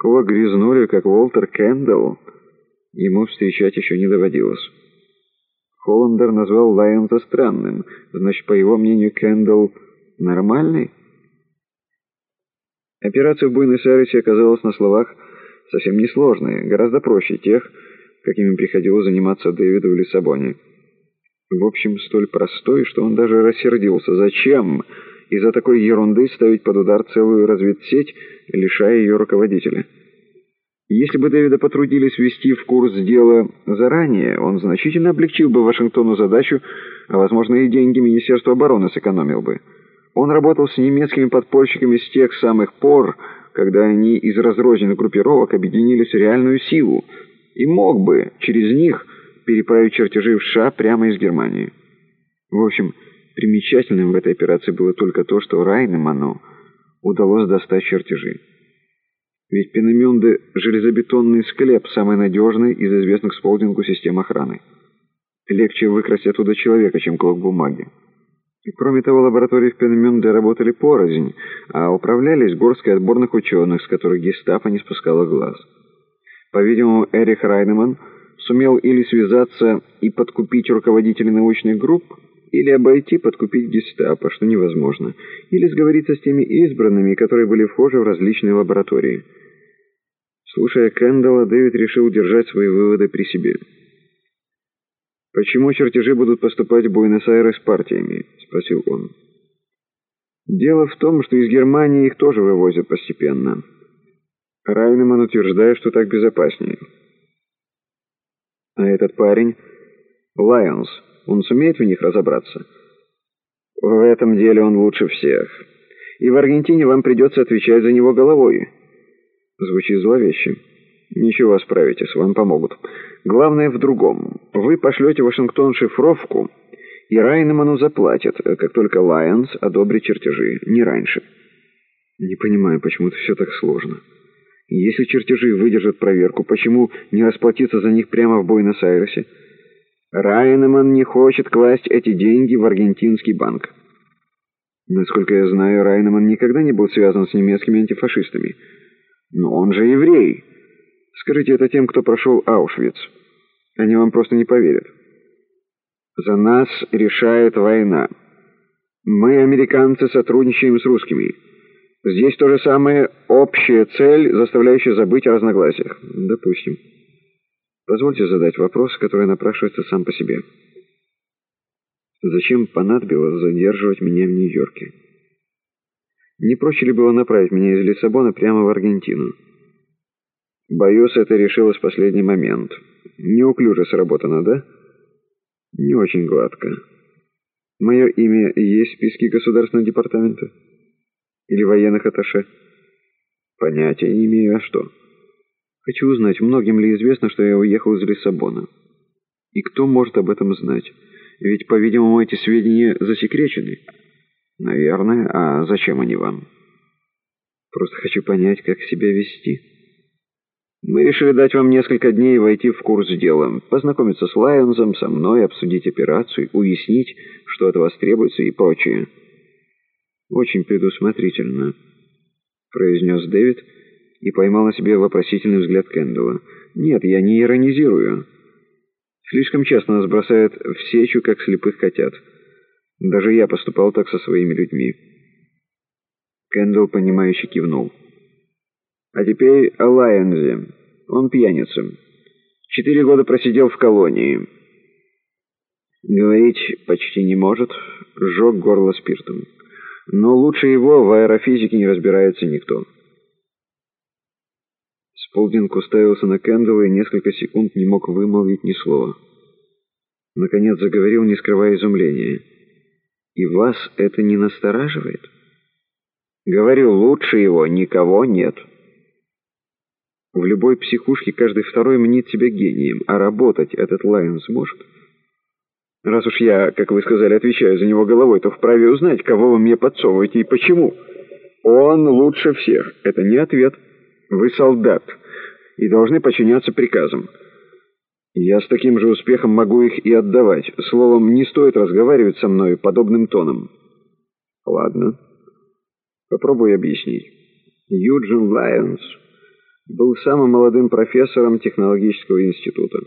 Такого грязнули, как Уолтер Кэндалл, ему встречать еще не доводилось. Холландер назвал Лайонса странным, значит, по его мнению, Кэндалл нормальный? Операция в Буэнос-Айресе оказалась на словах совсем несложной, гораздо проще тех, какими приходилось заниматься Дэвиду в Лиссабоне. В общем, столь простой, что он даже рассердился. Зачем из-за такой ерунды ставить под удар целую разведсеть, лишая ее руководителя? Если бы Дэвида потрудились ввести в курс дела заранее, он значительно облегчил бы Вашингтону задачу, а, возможно, и деньги Министерства обороны сэкономил бы. Он работал с немецкими подпольщиками с тех самых пор, когда они из разрозненных группировок объединились в реальную силу, и мог бы через них переправить чертежи в США прямо из Германии. В общем, примечательным в этой операции было только то, что Райнеману удалось достать чертежи. Ведь Пенамюнде — железобетонный склеп, самый надежный из известных Сполдингу систем охраны. Легче выкрасть оттуда человека, чем клок бумаги. И кроме того, лаборатории в Пенамюнде работали порознь, а управлялись горской отборных ученых, с которых гестапо не спускало глаз. По-видимому, Эрих Райнеман сумел или связаться и подкупить руководителей научных групп, или обойти, подкупить гестапо, что невозможно, или сговориться с теми избранными, которые были вхожи в различные лаборатории. Слушая Кэндалла, Дэвид решил держать свои выводы при себе. «Почему чертежи будут поступать в Буэнос-Айрес партиями?» — спросил он. «Дело в том, что из Германии их тоже вывозят постепенно. Райнеман утверждает, что так безопаснее. А этот парень, Лайонс, он сумеет в них разобраться?» «В этом деле он лучше всех. И в Аргентине вам придется отвечать за него головой». Звучит зловеще. Ничего, справитесь, вам помогут. Главное в другом. Вы пошлете в Вашингтон шифровку, и Райнеману заплатят, как только Лайонс одобрит чертежи, не раньше. Не понимаю, почему это все так сложно. Если чертежи выдержат проверку, почему не расплатиться за них прямо в Буэнос-Айресе? Райнеман не хочет класть эти деньги в аргентинский банк. Насколько я знаю, Райнеман никогда не был связан с немецкими антифашистами. Но он же еврей. Скажите это тем, кто прошел Аушвиц. Они вам просто не поверят. За нас решает война. Мы, американцы, сотрудничаем с русскими. Здесь то же самое общая цель, заставляющая забыть о разногласиях. Допустим. Позвольте задать вопрос, который напрашивается сам по себе. Зачем понадобилось задерживать меня в Нью-Йорке? Не проще ли было направить меня из Лиссабона прямо в Аргентину? Боюсь, это решилось в последний момент. Неуклюже сработано, да? Не очень гладко. Мое имя есть в списке Государственного департамента? Или военных атташе? Понятия не имею, а что? Хочу узнать, многим ли известно, что я уехал из Лиссабона. И кто может об этом знать? Ведь, по-видимому, эти сведения засекречены. «Наверное. А зачем они вам?» «Просто хочу понять, как себя вести». «Мы решили дать вам несколько дней войти в курс дела, познакомиться с Лайонзом, со мной, обсудить операцию, уяснить, что от вас требуется и прочее». «Очень предусмотрительно», — произнес Дэвид и поймал на себе вопросительный взгляд Кэндалла. «Нет, я не иронизирую. Слишком часто нас бросают в сечу, как слепых котят». Даже я поступал так со своими людьми. Кэндалл, понимающе кивнул. А теперь о Лайонзе. Он пьяница. Четыре года просидел в колонии. Говорить почти не может, сжег горло спиртом. Но лучше его в аэрофизике не разбирается никто. Сполдинг уставился на Кэндалла и несколько секунд не мог вымолвить ни слова. Наконец заговорил, не скрывая изумления. И вас это не настораживает? Говорю, лучше его никого нет. В любой психушке каждый второй мнит себя гением, а работать этот Лайон сможет. Раз уж я, как вы сказали, отвечаю за него головой, то вправе узнать, кого вы мне подсовываете и почему. Он лучше всех. Это не ответ. Вы солдат и должны подчиняться приказам. Я с таким же успехом могу их и отдавать. Словом, не стоит разговаривать со мной подобным тоном. Ладно. Попробуй объяснить. Юджин Лайонс был самым молодым профессором технологического института.